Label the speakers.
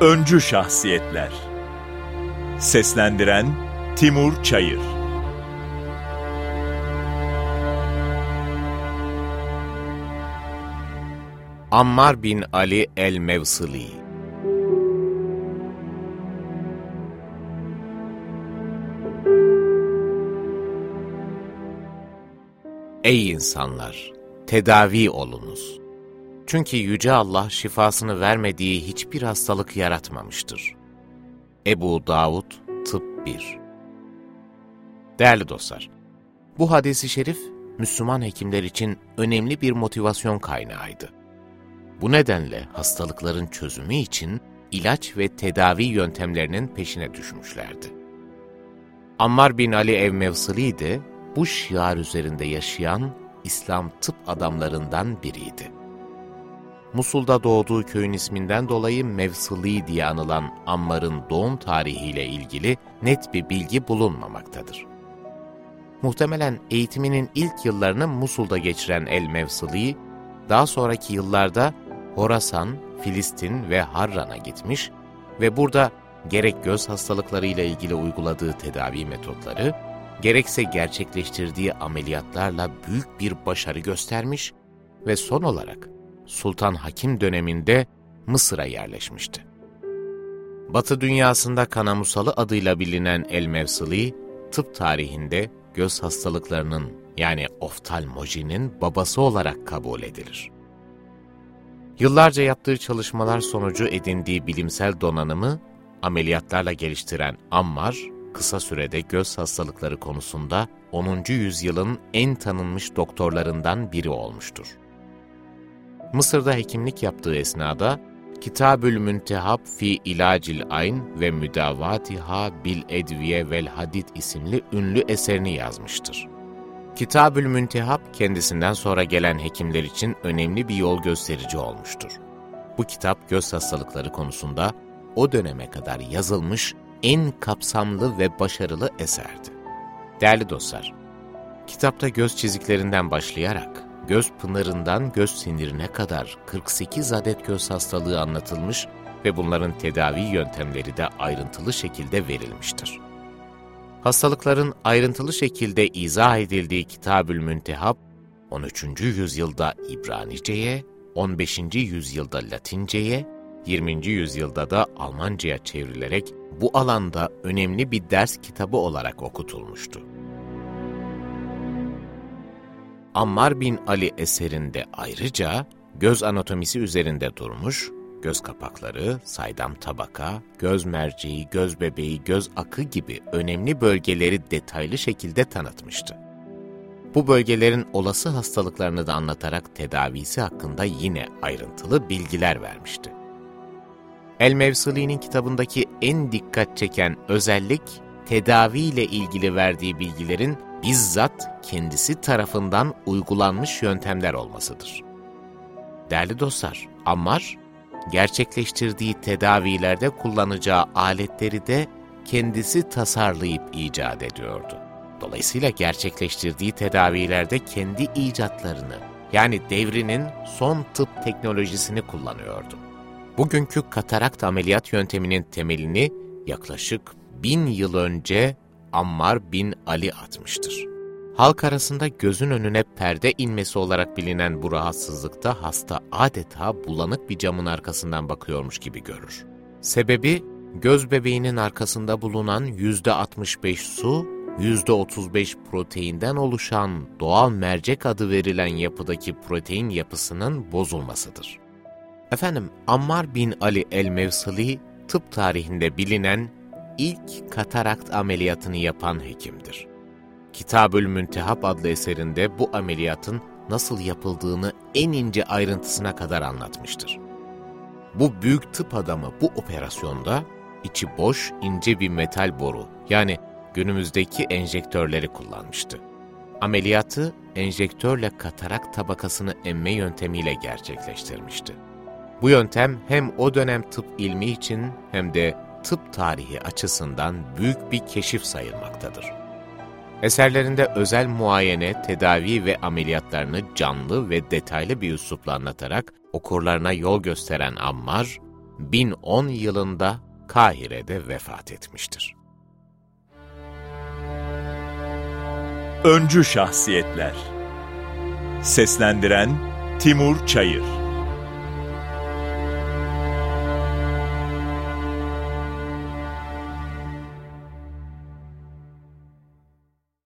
Speaker 1: Öncü Şahsiyetler Seslendiren Timur Çayır
Speaker 2: Ammar bin Ali el-Mevsili Ey insanlar! Tedavi olunuz. Çünkü Yüce Allah şifasını vermediği hiçbir hastalık yaratmamıştır. Ebu Davud Tıp 1 Değerli dostlar, bu hadisi şerif Müslüman hekimler için önemli bir motivasyon kaynağıydı. Bu nedenle hastalıkların çözümü için ilaç ve tedavi yöntemlerinin peşine düşmüşlerdi. Ammar bin Ali Evmevsili de bu şiar üzerinde yaşayan İslam tıp adamlarından biriydi. Musul'da doğduğu köyün isminden dolayı Mevsili diye anılan Ammar'ın doğum tarihiyle ilgili net bir bilgi bulunmamaktadır. Muhtemelen eğitiminin ilk yıllarını Musul'da geçiren El-Mevsili, daha sonraki yıllarda Horasan, Filistin ve Harran'a gitmiş ve burada gerek göz hastalıklarıyla ilgili uyguladığı tedavi metotları, gerekse gerçekleştirdiği ameliyatlarla büyük bir başarı göstermiş ve son olarak Sultan Hakim döneminde Mısır'a yerleşmişti. Batı dünyasında kanamusalı adıyla bilinen El-Mevsili, tıp tarihinde göz hastalıklarının yani oftalmojinin babası olarak kabul edilir. Yıllarca yaptığı çalışmalar sonucu edindiği bilimsel donanımı ameliyatlarla geliştiren Ammar, kısa sürede göz hastalıkları konusunda 10. yüzyılın en tanınmış doktorlarından biri olmuştur. Mısır'da hekimlik yaptığı esnada Kitabül Müntehab fi İlacil Ayn ve Müdavatiha bil Edviye vel Hadid isimli ünlü eserini yazmıştır. Kitabül Müntehab kendisinden sonra gelen hekimler için önemli bir yol gösterici olmuştur. Bu kitap göz hastalıkları konusunda o döneme kadar yazılmış en kapsamlı ve başarılı eserdi. Değerli dostlar, kitapta göz çiziklerinden başlayarak göz pınarından göz sinirine kadar 48 adet göz hastalığı anlatılmış ve bunların tedavi yöntemleri de ayrıntılı şekilde verilmiştir. Hastalıkların ayrıntılı şekilde izah edildiği Kitabül Müntehab, 13. yüzyılda İbranice'ye, 15. yüzyılda Latince'ye, 20. yüzyılda da Almanca'ya çevrilerek bu alanda önemli bir ders kitabı olarak okutulmuştu. Ammar bin Ali eserinde ayrıca göz anatomisi üzerinde durmuş, göz kapakları, saydam tabaka, göz merceği, göz bebeği, göz akı gibi önemli bölgeleri detaylı şekilde tanıtmıştı. Bu bölgelerin olası hastalıklarını da anlatarak tedavisi hakkında yine ayrıntılı bilgiler vermişti. El-Mevsili'nin kitabındaki en dikkat çeken özellik, tedavi ile ilgili verdiği bilgilerin bizzat kendisi tarafından uygulanmış yöntemler olmasıdır. Değerli dostlar, Ammar, gerçekleştirdiği tedavilerde kullanacağı aletleri de kendisi tasarlayıp icat ediyordu. Dolayısıyla gerçekleştirdiği tedavilerde kendi icatlarını, yani devrinin son tıp teknolojisini kullanıyordu. Bugünkü katarakt ameliyat yönteminin temelini yaklaşık bin yıl önce Ammar bin Ali atmıştır. Halk arasında gözün önüne perde inmesi olarak bilinen bu rahatsızlıkta hasta adeta bulanık bir camın arkasından bakıyormuş gibi görür. Sebebi göz bebeğinin arkasında bulunan %65 su, %35 proteinden oluşan doğal mercek adı verilen yapıdaki protein yapısının bozulmasıdır. Efendim Ammar bin Ali el-Mevsili tıp tarihinde bilinen ilk katarakt ameliyatını yapan hekimdir. Kitabül Müntehab adlı eserinde bu ameliyatın nasıl yapıldığını en ince ayrıntısına kadar anlatmıştır. Bu büyük tıp adamı bu operasyonda içi boş ince bir metal boru yani günümüzdeki enjektörleri kullanmıştı. Ameliyatı enjektörle katarak tabakasını emme yöntemiyle gerçekleştirmişti. Bu yöntem hem o dönem tıp ilmi için hem de tıp tarihi açısından büyük bir keşif sayılmaktadır. Eserlerinde özel muayene, tedavi ve ameliyatlarını canlı ve detaylı bir üslupla anlatarak okurlarına yol gösteren Ammar, 1010 yılında Kahire'de vefat etmiştir.
Speaker 1: Öncü Şahsiyetler Seslendiren Timur Çayır